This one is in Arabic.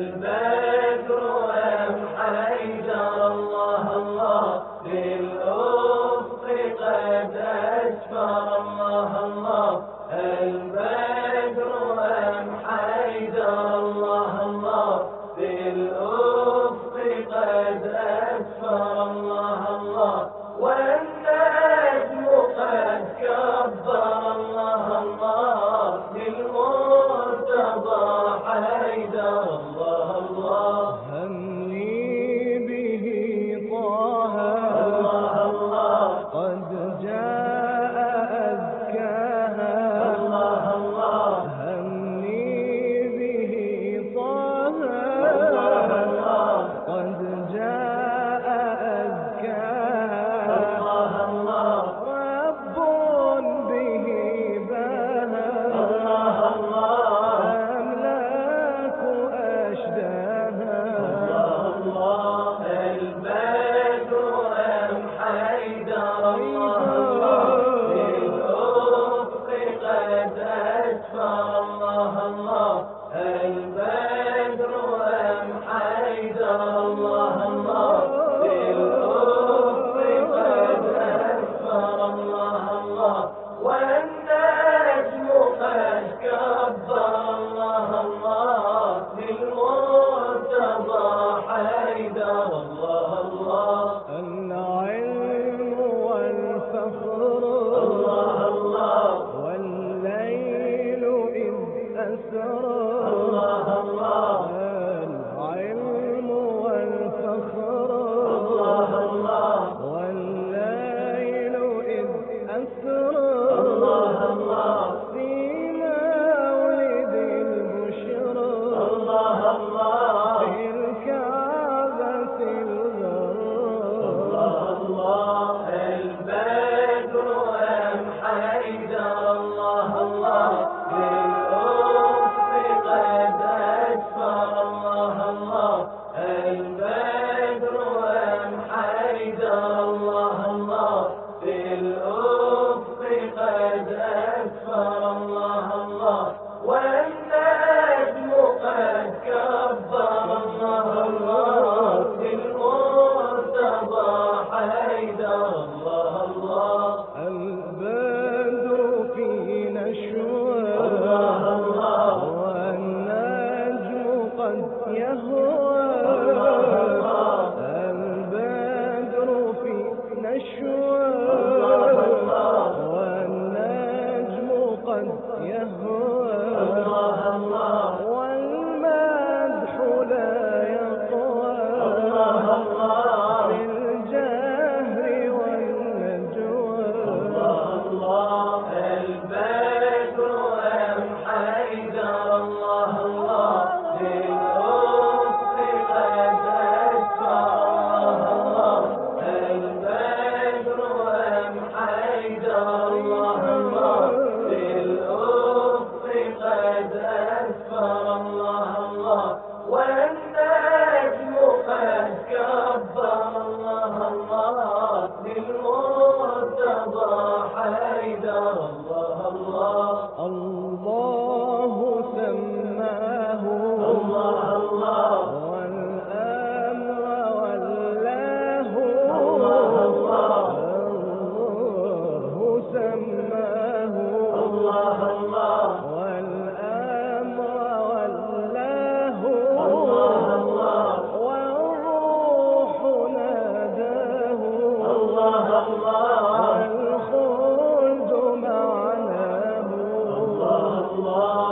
البدر أم الله الله. للأفق قد أجبر الله الله. الأرض القرآن يهوى الله الله. الله. Allah.